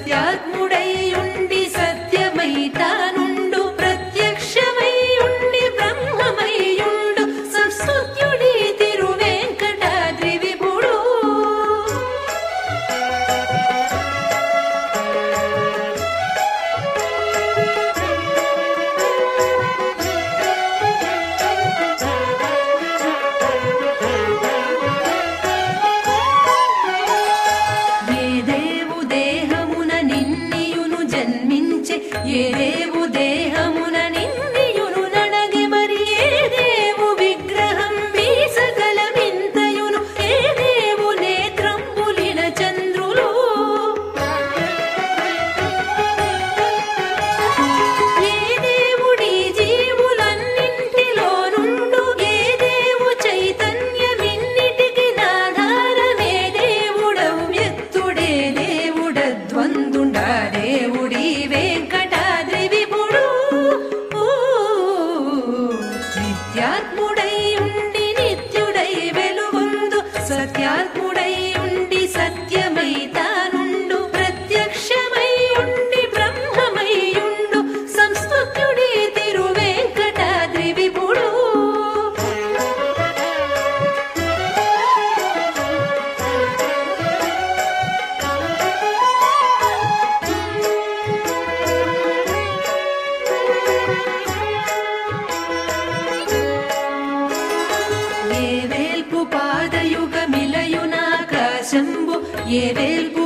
Yeah. Yeah. lleve el